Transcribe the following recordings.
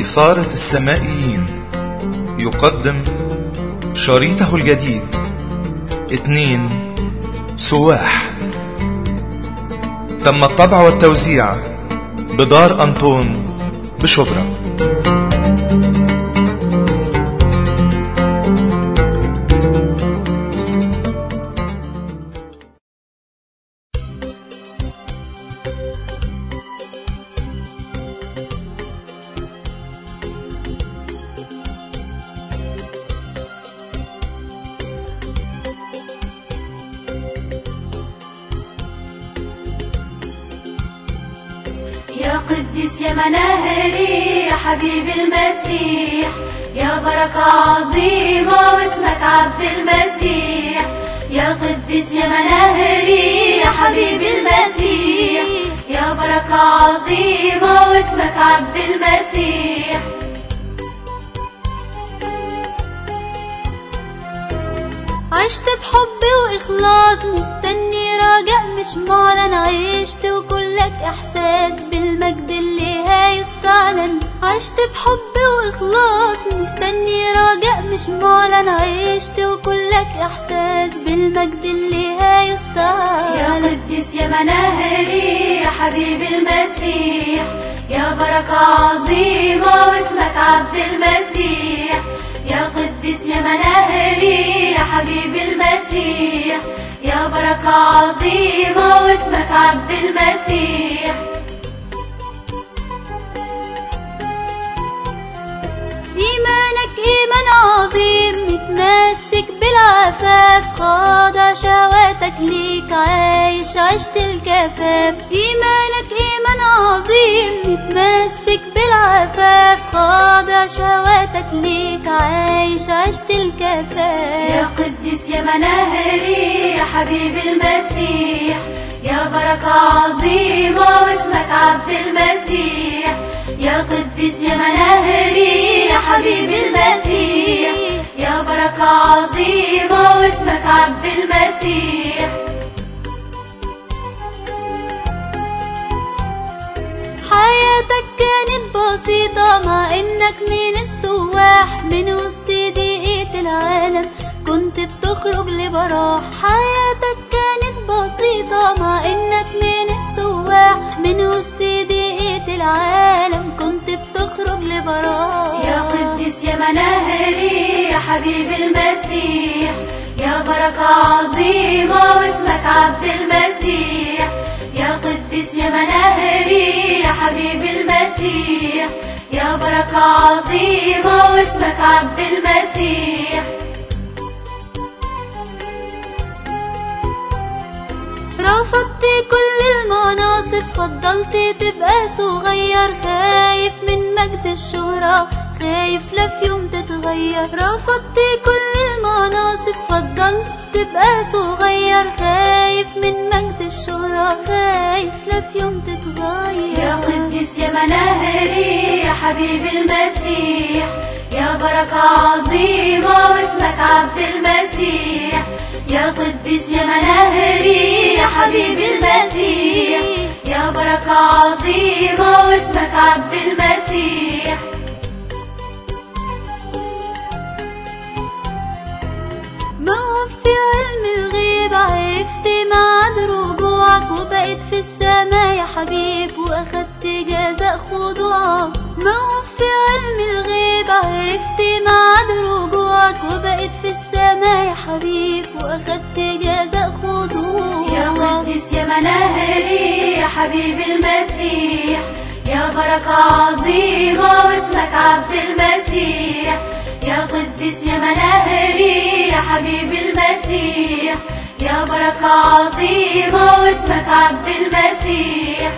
إثارة السمائيين. يقدم شريطه الجديد. اتنين سواح. تم الطبع والتوزيع بدار أنطون بشبرا. حبيب المسيح يا بركة عظيمة واسمك عبد المسيح. يا قديس يا مناهري يا حبيب المسيح. يا بركة عظيمة واسمك عبد المسيح. عشت بحب وإخلاص مستني راجع مش معلن عشت وكلك إحساس بالمجد اللي عشت بحب وإخلاص مستني راجع مش معلن عشت وكلك إحساس بالمجد اللي يا هيستعلن قديس يا مناهري يا حبيب المسيح يا بركة عظيمة واسمك عبد المسيح. يا قديس يا مناهري يا حبيب المسيح يا بركة عظيمة واسمك عبد المسيح. خاضع شهواتك ليك عايش عشت الكفاف إيمانك إيمان عظيم متمسك بالعفاف. خاضع شهواتك ليك عايش عشت يا الكفاف قديس يا مناهري يا حبيب المسيح. يا بركة عظيمة واسمك عبد المسيح. يا قديس يا مناهري يا حبيب المسيح. بركة عظيمة واسمك عبد المسيح. حياتك كانت بسيطة مع إنك من السواح من وسط ضيقة العالم. كنت بتخرج لبراح. حياتك حبيب المسيح يا بركة عظيمة واسمك عبد المسيح يا قديس يا مناهري يا حبيب المسيح يا بركة عظيمة واسمك عبد المسيح. رفضت كل المناصب فضلت تبقى صغير خايف من مجد الشهرة. خايف لا في يوم تتغير. رفضت كل المناصب فضلت تبقى صغير خايف من مجد الشهرة خايف لا في يوم تتغير. يا قديس يا مناهري يا حبيب المسيح. يا بركة عظيمة واسمك عبد المسيح. يا قديس يا مناهري يا حبيب المسيح. يا بركة عظيمة واسمك عبد المسيح. في علم الغيب عرفت ميعاد رجوعك وبقيت في السما يا حبيب واخدت جزاء خضوعك موقف في علم الغيب عرفت ميعاد رجوعك وبقيت في السما يا حبيب واخدت جزاء خضوعك يا قديس يا مناهري يا حبيب المسيح. يا بركة عظيمة واسمك عبد المسيح. يا قديس يا مناهري يا حبيب المسيح يا بركة عظيمة واسمك عبد المسيح.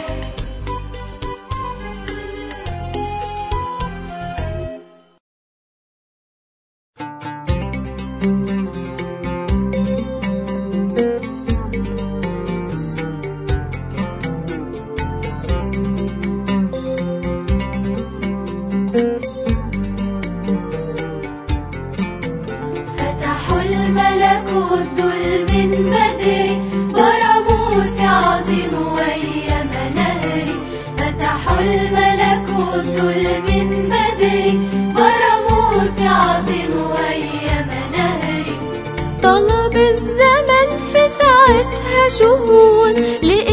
شهود لإيه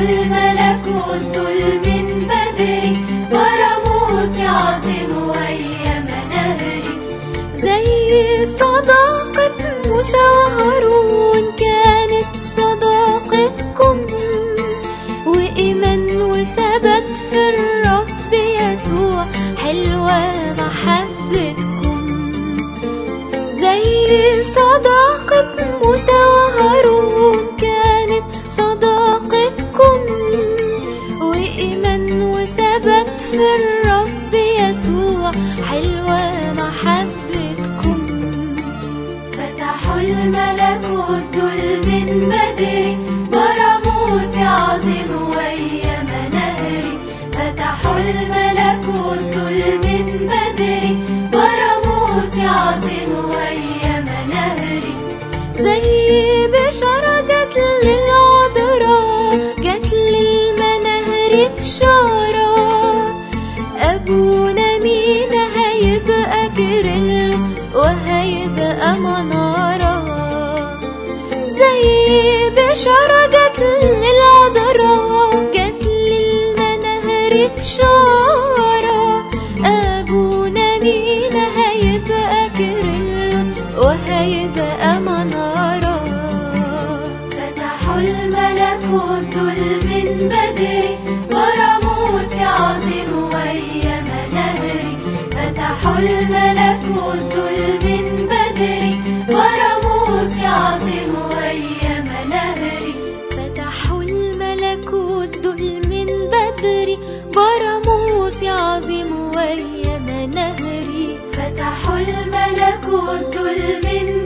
الملكوت الملكوت الملكوت من بدري. ورموز عظيم ويا منهري فتحوا الملكوت من بدري. ورموز عظيم ويا منهري زي بشرة جت للعذراء جت للمناهر بشارة بشرة جت للعذراء جت للمنهر بشارة أبونا مينا هيبقى كيرلس وهيبقى منارة فتحوا الملكوت من بدري ورموس عظيم ويا منهري. فتحوا الملكوت من من كنت من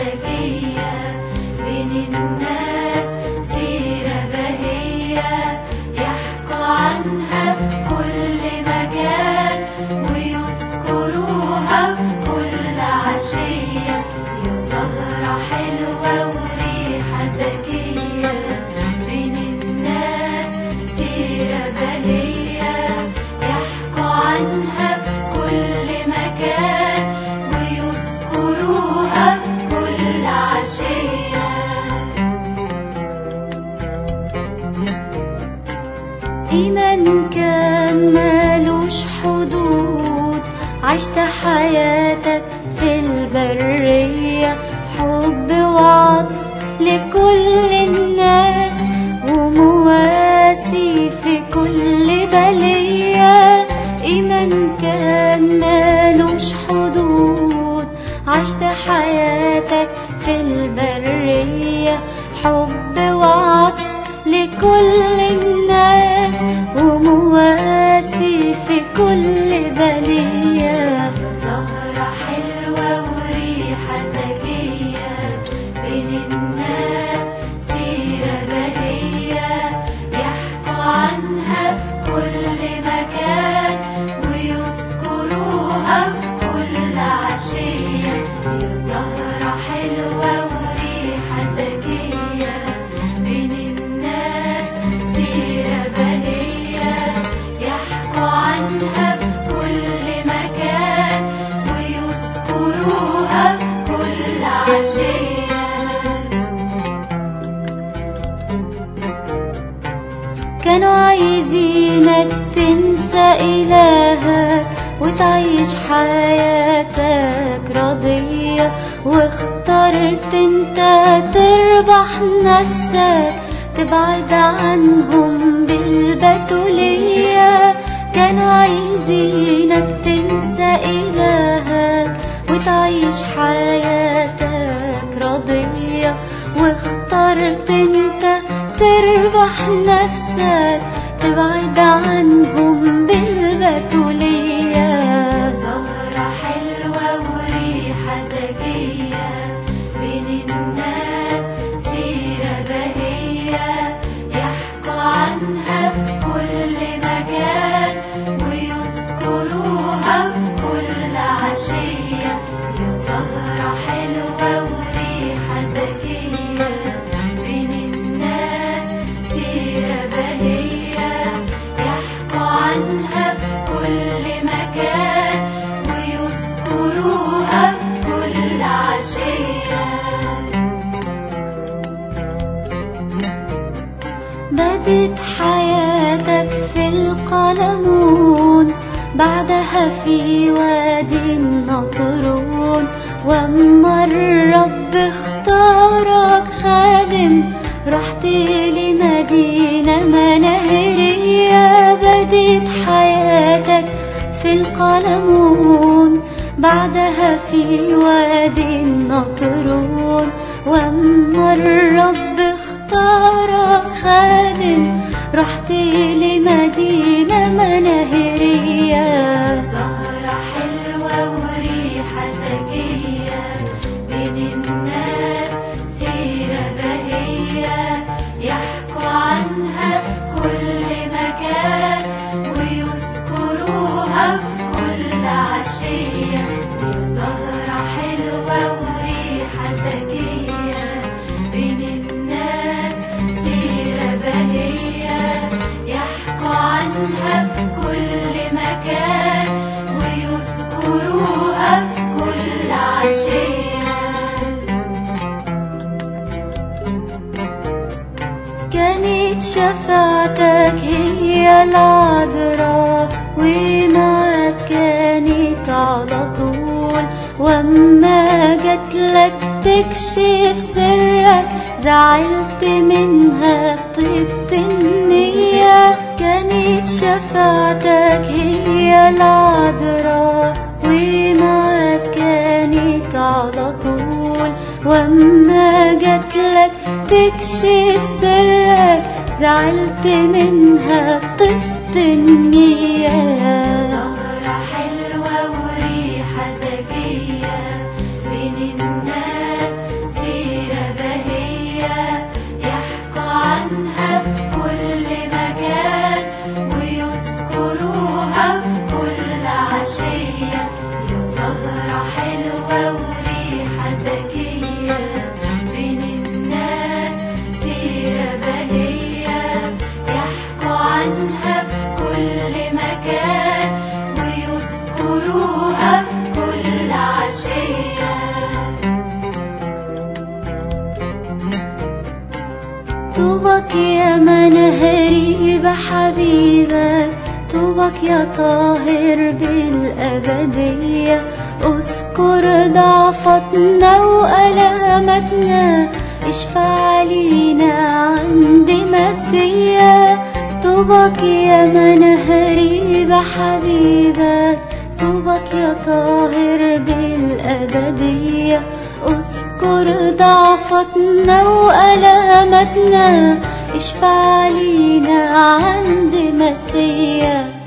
te. إيمان كان مالوش حدود. عشت حياتك في البرية. حب وعطف لكل الناس. ومواسي في كل بلية. إيمان كان مالوش حدود. عشت حياتك في البرية. حب وعطف لكل الناس ومواسي في كل بلد تنسى إلهك وتعيش حياتك راضية واخترت أنت تربح نفسك تبعد عنهم بالبتولية. كانوا عايزينك تنسى إلهك وتعيش حياتك راضية واخترت أنت تربح نفسك. تبعد عنهم في وادي النطرون واما الرب اختارك خادم رحت لمدينة مناهرية بدت حياتك في القلمون. بعدها في وادي النطرون واما الرب اختارك خادم رحت لمدينة مناهرية. زهرة كانت شفاعتك هي العذراء ومعك كانت على طول. واما جت لك تكشف سرك زعلت منها طيبت النية كانت شفاعتك هي العذراء ومعك كانت على طول. واما جت لك تكشف سرك زعلت منها طفت النية. طوبك يا منهري بحبيبك طوبك يا طاهر بالأبدية. اذكر ضعفتنا وألامتنا اشفع لينا عند مسيا. طوبك يا منهري بحبيبك طوبك يا طاهر بالأبدية. اذكر ضعفتنا وألامتنا اشفع لينا عند مسيا.